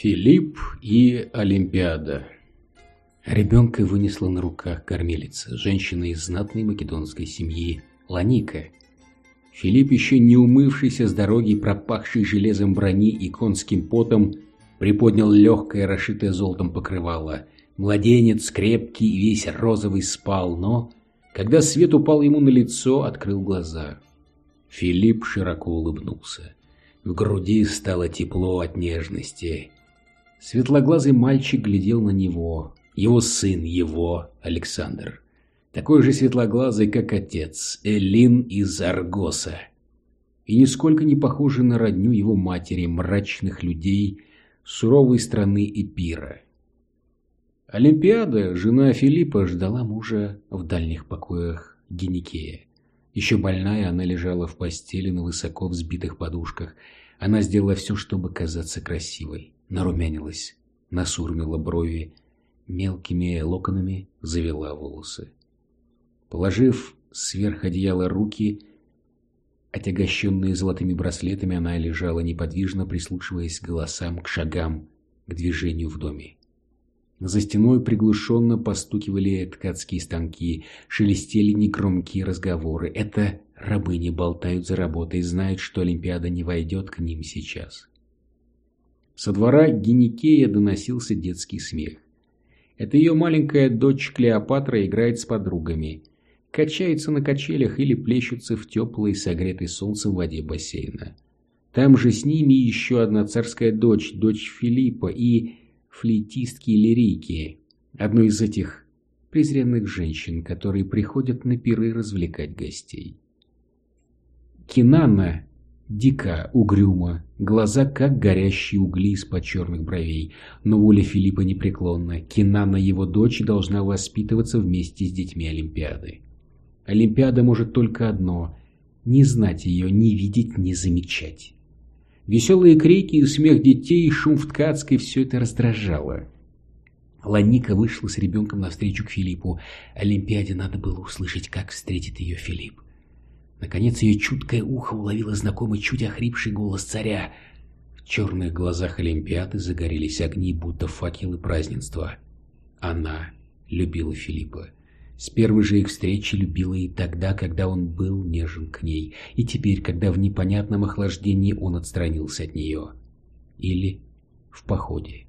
Филипп и Олимпиада Ребенка вынесла на руках кормилица, женщина из знатной македонской семьи Ланика. Филипп, еще не умывшийся с дороги, пропахший железом брони и конским потом, приподнял легкое, расшитое золотом покрывало. Младенец, крепкий и весь розовый, спал, но, когда свет упал ему на лицо, открыл глаза. Филипп широко улыбнулся. В груди стало тепло от нежности. Светлоглазый мальчик глядел на него. Его сын, его Александр. Такой же светлоглазый, как отец, Элин из Аргоса. И нисколько не похожий на родню его матери, мрачных людей, суровой страны Эпира. Олимпиада, жена Филиппа, ждала мужа в дальних покоях Геникея. Еще больная, она лежала в постели на высоко взбитых подушках. Она сделала все, чтобы казаться красивой нарумянилась, насурмила брови, мелкими локонами завела волосы. Положив сверх одеяла руки, отягощенные золотыми браслетами, она лежала неподвижно, прислушиваясь к голосам, к шагам, к движению в доме. За стеной приглушенно постукивали ткацкие станки, шелестели негромкие разговоры. Это рабыни болтают за работой, знают, что Олимпиада не войдет к ним сейчас. Со двора Геникея доносился детский смех. Это ее маленькая дочь Клеопатра играет с подругами, качается на качелях или плещутся в теплой, согретой солнцем воде бассейна. Там же с ними еще одна царская дочь, дочь Филиппа и флейтистки Лирийки, одной из этих презренных женщин, которые приходят на пиры развлекать гостей. Кинана Дика, угрюмо, глаза как горящие угли из-под черных бровей, но воля Филиппа непреклонна. Кинана, его дочь, должна воспитываться вместе с детьми Олимпиады. Олимпиада может только одно – не знать ее, не видеть, не замечать. Веселые крики и смех детей, и шум в ткацкой – все это раздражало. Ланика вышла с ребенком навстречу к Филиппу. Олимпиаде надо было услышать, как встретит ее Филипп. Наконец ее чуткое ухо уловило знакомый чуть охрипший голос царя. В черных глазах Олимпиады загорелись огни, будто факелы празднества. Она любила Филиппа. С первой же их встречи любила и тогда, когда он был нежен к ней, и теперь, когда в непонятном охлаждении он отстранился от нее. Или в походе.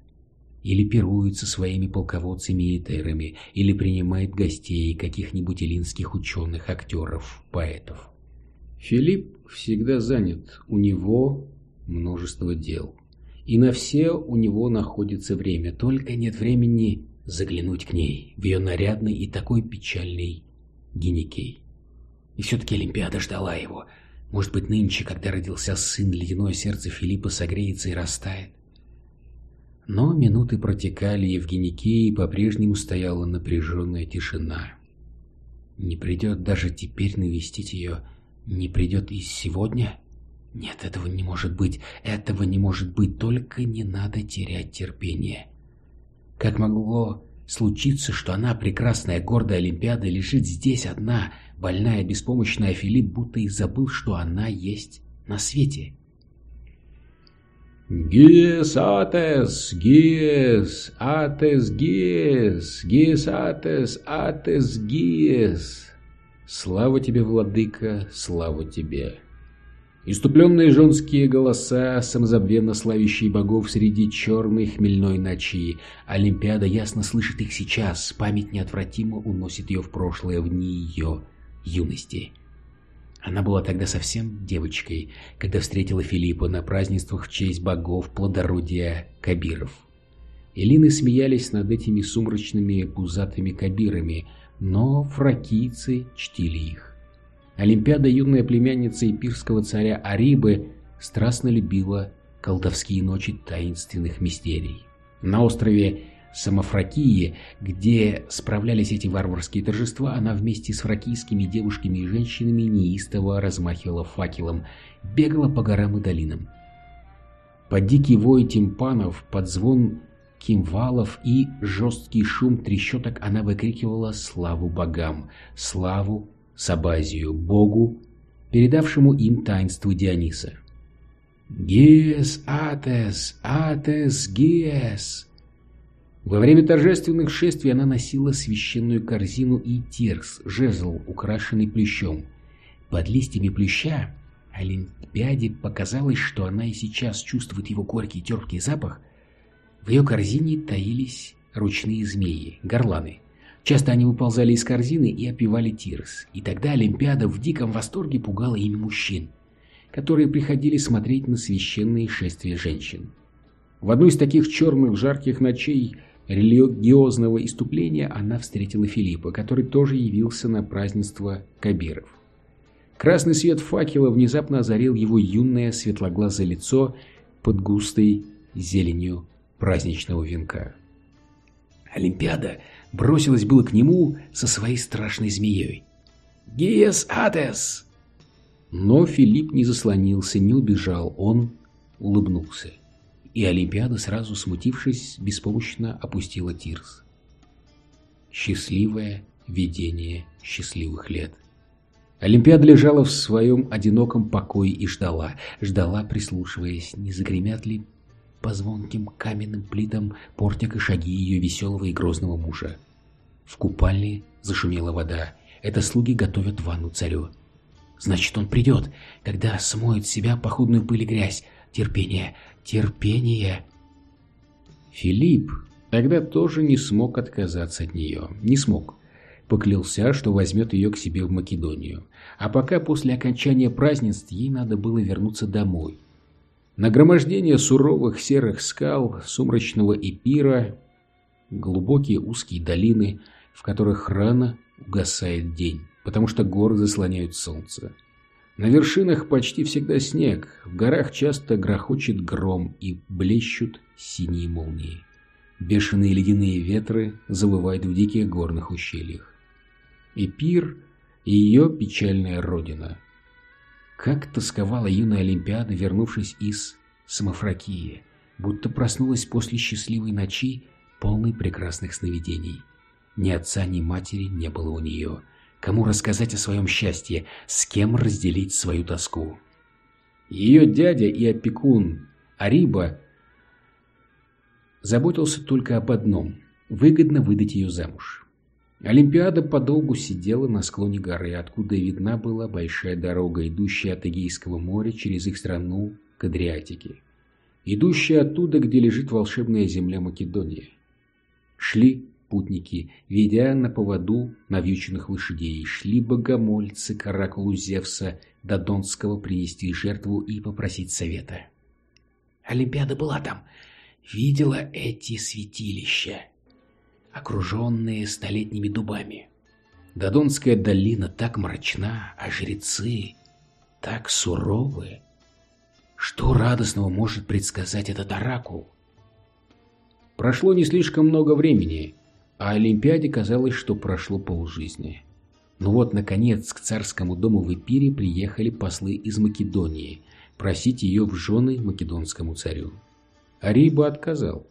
Или пирует своими полководцами и этерами, или принимает гостей каких-нибудь эллинских ученых, актеров, поэтов. Филипп всегда занят, у него множество дел. И на все у него находится время, только нет времени заглянуть к ней, в ее нарядный и такой печальный геникей. И все-таки Олимпиада ждала его. Может быть, нынче, когда родился сын, ледяное сердце Филиппа согреется и растает. Но минуты протекали, и в Геникее по-прежнему стояла напряженная тишина. Не придет даже теперь навестить ее не придет и сегодня? Нет, этого не может быть, этого не может быть, только не надо терять терпение. Как могло случиться, что она, прекрасная гордая Олимпиада, лежит здесь одна, больная, беспомощная, Филипп будто и забыл, что она есть на свете? «Гиес атес, гиес, атес гиес, гиес атес, атес гиес!» Слава тебе, владыка, слава тебе. Иступленные женские голоса, самозабвенно славящие богов среди черной хмельной ночи. Олимпиада ясно слышит их сейчас, память неотвратимо уносит ее в прошлое, в дни ее юности. Она была тогда совсем девочкой, когда встретила Филиппа на празднествах в честь богов плодородия Кабиров. Элины смеялись над этими сумрачными пузатыми кабирами – но фракийцы чтили их. Олимпиада, юная племянница эпирского царя Арибы, страстно любила колдовские ночи таинственных мистерий. На острове Самофракии, где справлялись эти варварские торжества, она вместе с фракийскими девушками и женщинами неистово размахивала факелом, бегала по горам и долинам. Под дикий вой тимпанов, под звон кимвалов и жесткий шум трещоток она выкрикивала славу богам, славу Сабазию, богу, передавшему им таинство Диониса. «Гиес Атес! Атес Гиес!» Во время торжественных шествий она носила священную корзину и тирс, жезл, украшенный плющом. Под листьями плюща Олимпиаде показалось, что она и сейчас чувствует его горький терпкий запах. В ее корзине таились ручные змеи, горланы. Часто они выползали из корзины и опивали тирс. И тогда Олимпиада в диком восторге пугала ими мужчин, которые приходили смотреть на священные шествия женщин. В одну из таких черных жарких ночей религиозного иступления она встретила Филиппа, который тоже явился на празднество Кабиров. Красный свет факела внезапно озарил его юное светлоглазое лицо под густой зеленью праздничного венка. Олимпиада бросилась было к нему со своей страшной змеей. «Гиес Атес!» Но Филипп не заслонился, не убежал, он улыбнулся. И Олимпиада, сразу смутившись, беспомощно опустила тирс. Счастливое видение счастливых лет. Олимпиада лежала в своем одиноком покое и ждала, ждала, прислушиваясь, не загремят ли по звонким каменным плитам портика шаги ее веселого и грозного мужа. В купальне зашумела вода. Это слуги готовят ванну царю. Значит, он придет, когда смоет с себя походную пыль и грязь. Терпение, терпение. Филипп тогда тоже не смог отказаться от нее. Не смог. Поклялся, что возьмет ее к себе в Македонию. А пока после окончания празднеств ей надо было вернуться домой. Нагромождение суровых серых скал, сумрачного эпира, глубокие узкие долины, в которых рано угасает день, потому что горы заслоняют солнце. На вершинах почти всегда снег, в горах часто грохочет гром и блещут синие молнии. Бешеные ледяные ветры завывают в диких горных ущельях. Эпир ее печальная родина – как тосковала юная Олимпиада, вернувшись из Самофракии, будто проснулась после счастливой ночи, полной прекрасных сновидений. Ни отца, ни матери не было у нее. Кому рассказать о своем счастье, с кем разделить свою тоску? Ее дядя и опекун Ариба заботился только об одном – выгодно выдать ее замуж. Олимпиада подолгу сидела на склоне горы, откуда видна была большая дорога, идущая от Эгейского моря через их страну к Адриатике, идущая оттуда, где лежит волшебная земля Македония. Шли путники, ведя на поводу навьюченных лошадей, шли богомольцы к оракулу Зевса до Донского принести жертву и попросить совета. Олимпиада была там, видела эти святилища окруженные столетними дубами. Додонская долина так мрачна, а жрецы так суровы. Что радостного может предсказать этот оракул? Прошло не слишком много времени, а Олимпиаде казалось, что прошло полжизни. Но вот, наконец, к царскому дому в Эпире приехали послы из Македонии просить ее в жены македонскому царю. Ариба отказал.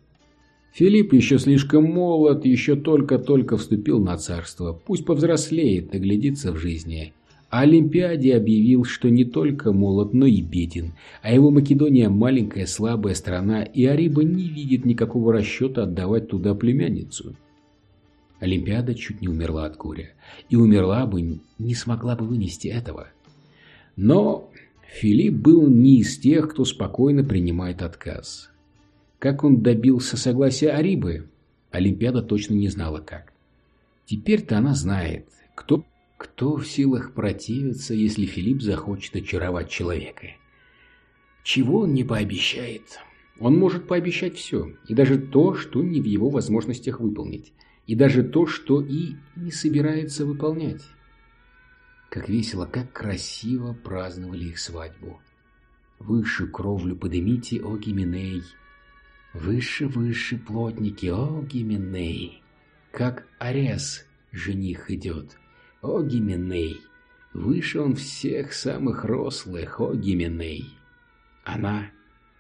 Филипп еще слишком молод, еще только-только вступил на царство. Пусть повзрослеет, оглядится в жизни. А Олимпиаде объявил, что не только молод, но и беден, а его Македония маленькая слабая страна, и Ариба не видит никакого расчета отдавать туда племянницу. Олимпиада чуть не умерла от горя, и умерла бы, не смогла бы вынести этого. Но Филипп был не из тех, кто спокойно принимает отказ. Как он добился согласия Арибы, Олимпиада точно не знала как. Теперь-то она знает, кто, кто в силах противиться, если Филипп захочет очаровать человека. Чего он не пообещает? Он может пообещать все, и даже то, что не в его возможностях выполнить, и даже то, что и не собирается выполнять. Как весело, как красиво праздновали их свадьбу. Выше кровлю подымите, о Гименей, Выше, выше, плотники, о, Гименей! Как Арес жених идет, о, Гименей! Выше он всех самых рослых, о, Гименей! Она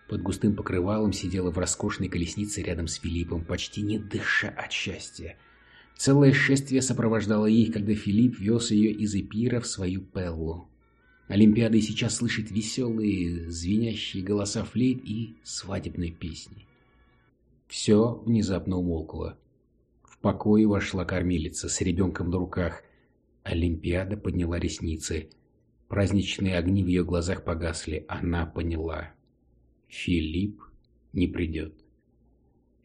под густым покрывалом сидела в роскошной колеснице рядом с Филиппом, почти не дыша от счастья. Целое шествие сопровождало их, когда Филипп вез ее из Эпира в свою Пеллу. Олимпиада сейчас слышит веселые, звенящие голоса флейт и свадебные песни. Все внезапно умолкло. В покое вошла кормилица с ребенком на руках. Олимпиада подняла ресницы. Праздничные огни в ее глазах погасли. Она поняла. Филипп не придет.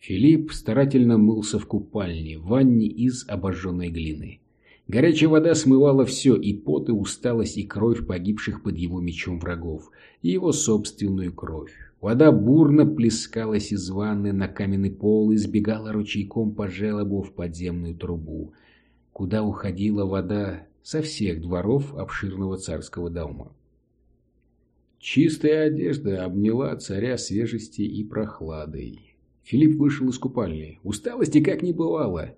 Филипп старательно мылся в купальне, в ванне из обожженной глины. Горячая вода смывала все, и пот, и усталость, и кровь погибших под его мечом врагов, и его собственную кровь. Вода бурно плескалась из ванны на каменный пол и сбегала ручейком по желобу в подземную трубу, куда уходила вода со всех дворов обширного царского дома. Чистая одежда обняла царя свежести и прохладой. Филипп вышел из купальни. Усталости как не бывало.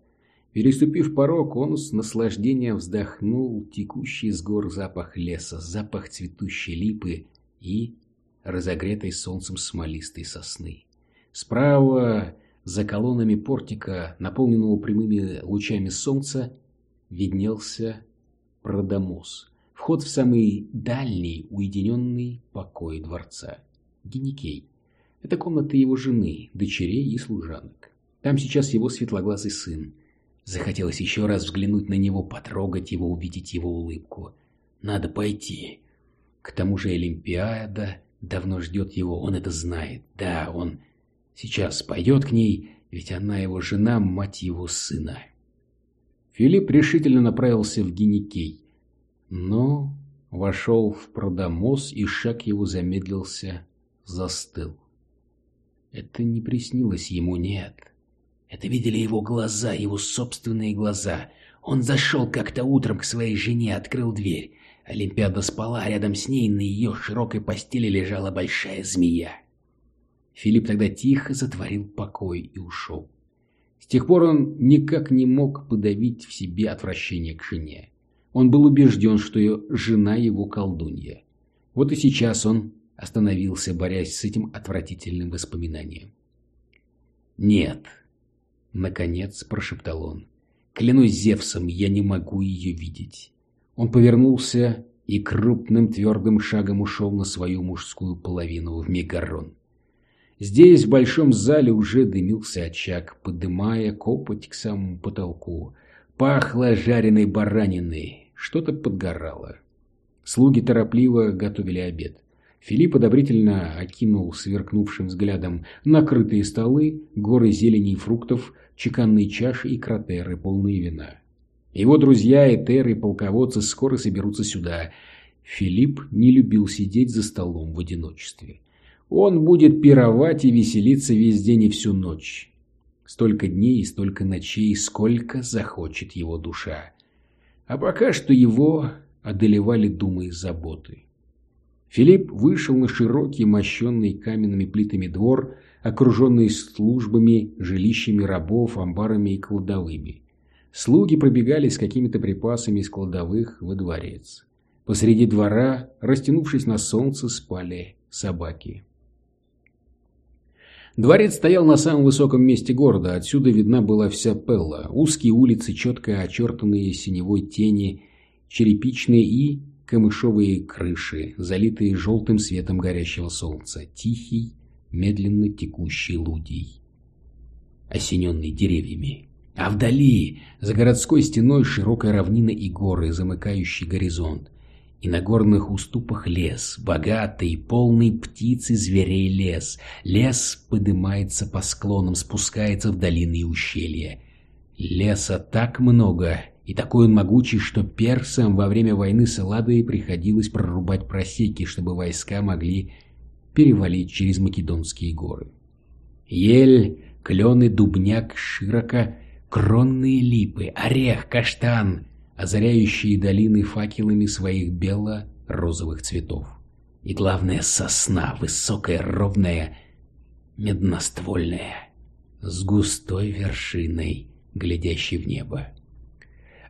Переступив порог, он с наслаждением вздохнул текущий с гор запах леса, запах цветущей липы и разогретой солнцем смолистой сосны. Справа, за колоннами портика, наполненного прямыми лучами солнца, виднелся Продомос, вход в самый дальний уединенный покой дворца. Геникей. Это комната его жены, дочерей и служанок. Там сейчас его светлоглазый сын. Захотелось еще раз взглянуть на него, потрогать его, увидеть его улыбку. Надо пойти. К тому же Олимпиада давно ждет его, он это знает. Да, он сейчас пойдет к ней, ведь она его жена, мать его сына. Филипп решительно направился в Геникей, но вошел в продомос, и шаг его замедлился, застыл. Это не приснилось ему, нет. Это видели его глаза, его собственные глаза. Он зашел как-то утром к своей жене, открыл дверь. Олимпиада спала, рядом с ней на ее широкой постели лежала большая змея. Филипп тогда тихо затворил покой и ушел. С тех пор он никак не мог подавить в себе отвращение к жене. Он был убежден, что ее жена его колдунья. Вот и сейчас он остановился, борясь с этим отвратительным воспоминанием. «Нет», — наконец прошептал он, — «клянусь Зевсом, я не могу ее видеть». Он повернулся и крупным твердым шагом ушел на свою мужскую половину в Мегарон. Здесь, в большом зале, уже дымился очаг, подымая копоть к самому потолку. Пахло жареной бараниной, что-то подгорало. Слуги торопливо готовили обед. Филипп одобрительно окинул сверкнувшим взглядом накрытые столы, горы зелени и фруктов, чеканные чаши и кратеры, полные вина. Его друзья, этеры и полководцы скоро соберутся сюда. Филипп не любил сидеть за столом в одиночестве. Он будет пировать и веселиться весь день и всю ночь. Столько дней и столько ночей, сколько захочет его душа. А пока что его одолевали думы и заботы. Филипп вышел на широкий, мощенный каменными плитами двор, окруженный службами, жилищами рабов, амбарами и кладовыми. Слуги пробегали с какими-то припасами из кладовых во дворец. Посреди двора, растянувшись на солнце, спали собаки. Дворец стоял на самом высоком месте города, отсюда видна была вся Пелла, узкие улицы, четко очертанные синевой тени, черепичные и камышовые крыши, залитые желтым светом горящего солнца, тихий, медленно текущий лудий, осененный деревьями. А вдали, за городской стеной, широкая равнина и горы, замыкающий горизонт. И на горных уступах лес, богатый, полный птиц и зверей лес. Лес поднимается по склонам, спускается в долины и ущелья. Леса так много, и такой он могучий, что персам во время войны с Элладой приходилось прорубать просеки, чтобы войска могли перевалить через Македонские горы. Ель, клены, дубняк, широко, кронные липы, орех, каштан, озаряющие долины факелами своих бело-розовых цветов. И главное, сосна, высокая, ровная, медноствольная, с густой вершиной, глядящей в небо.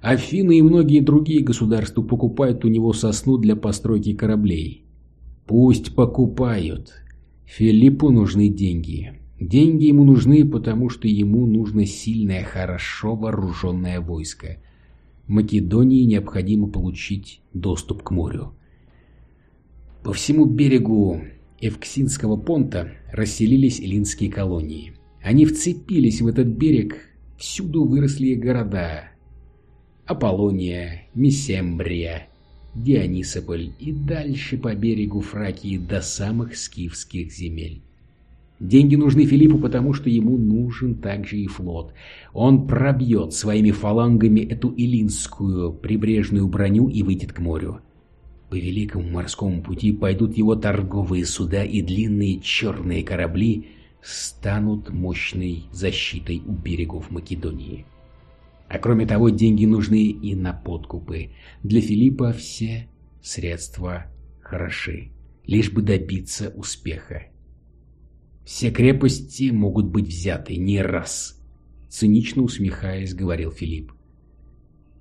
Афины и многие другие государства покупают у него сосну для постройки кораблей. Пусть покупают. Филиппу нужны деньги. Деньги ему нужны, потому что ему нужно сильное, хорошо вооруженное войско. Македонии необходимо получить доступ к морю. По всему берегу Эвксинского понта расселились эллинские колонии. Они вцепились в этот берег, всюду выросли города. Аполлония, Месембрия, Дионисополь и дальше по берегу Фракии до самых скифских земель. Деньги нужны Филиппу, потому что ему нужен также и флот. Он пробьет своими фалангами эту илинскую прибрежную броню и выйдет к морю. По великому морскому пути пойдут его торговые суда и длинные черные корабли станут мощной защитой у берегов Македонии. А кроме того, деньги нужны и на подкупы. Для Филиппа все средства хороши, лишь бы добиться успеха. Все крепости могут быть взяты не раз, цинично усмехаясь, говорил Филипп.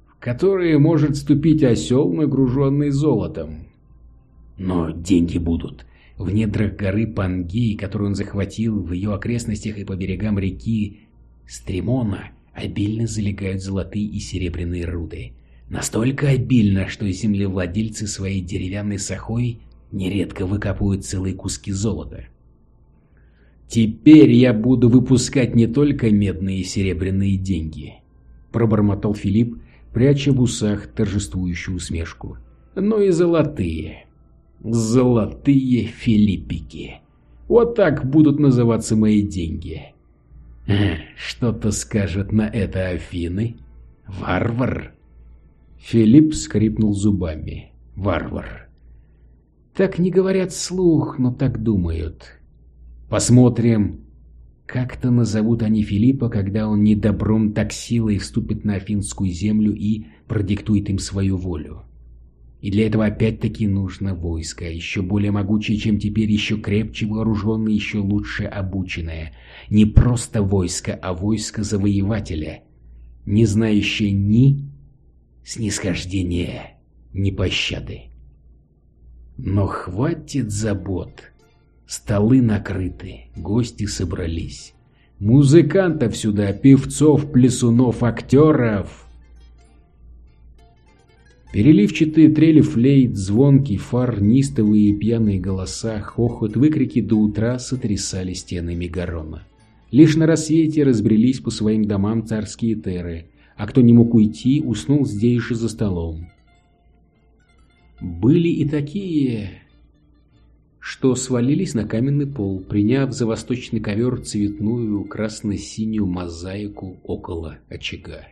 В которые может ступить осел, нагруженный золотом. Но деньги будут. В недрах горы Пангеи, которую он захватил в ее окрестностях и по берегам реки Стремона, обильно залегают золотые и серебряные руды. Настолько обильно, что землевладельцы своей деревянной сахой нередко выкапывают целые куски золота. «Теперь я буду выпускать не только медные и серебряные деньги», — пробормотал Филипп, пряча в усах торжествующую усмешку, — «но и золотые. Золотые филиппики. Вот так будут называться мои деньги». «Что-то скажет на это Афины? Варвар?» Филипп скрипнул зубами. «Варвар». «Так не говорят слух, но так думают. Посмотрим, как-то назовут они Филиппа, когда он недобром так силой вступит на афинскую землю и продиктует им свою волю. И для этого опять-таки нужно войско, еще более могучее, чем теперь, еще крепче вооруженное, еще лучше обученное. Не просто войско, а войско завоевателя, не знающее ни снисхождения, ни пощады. Но хватит забот. Столы накрыты, гости собрались. Музыкантов сюда, певцов, плясунов, актеров. Переливчатые трели флейт, звонкий фар, нистовые пьяные голоса, хохот, выкрики до утра сотрясали стены Мегарона. Лишь на рассвете разбрелись по своим домам царские теры, а кто не мог уйти, уснул здесь же за столом. Были и такие, что свалились на каменный пол, приняв за восточный ковер цветную красно-синюю мозаику около очага.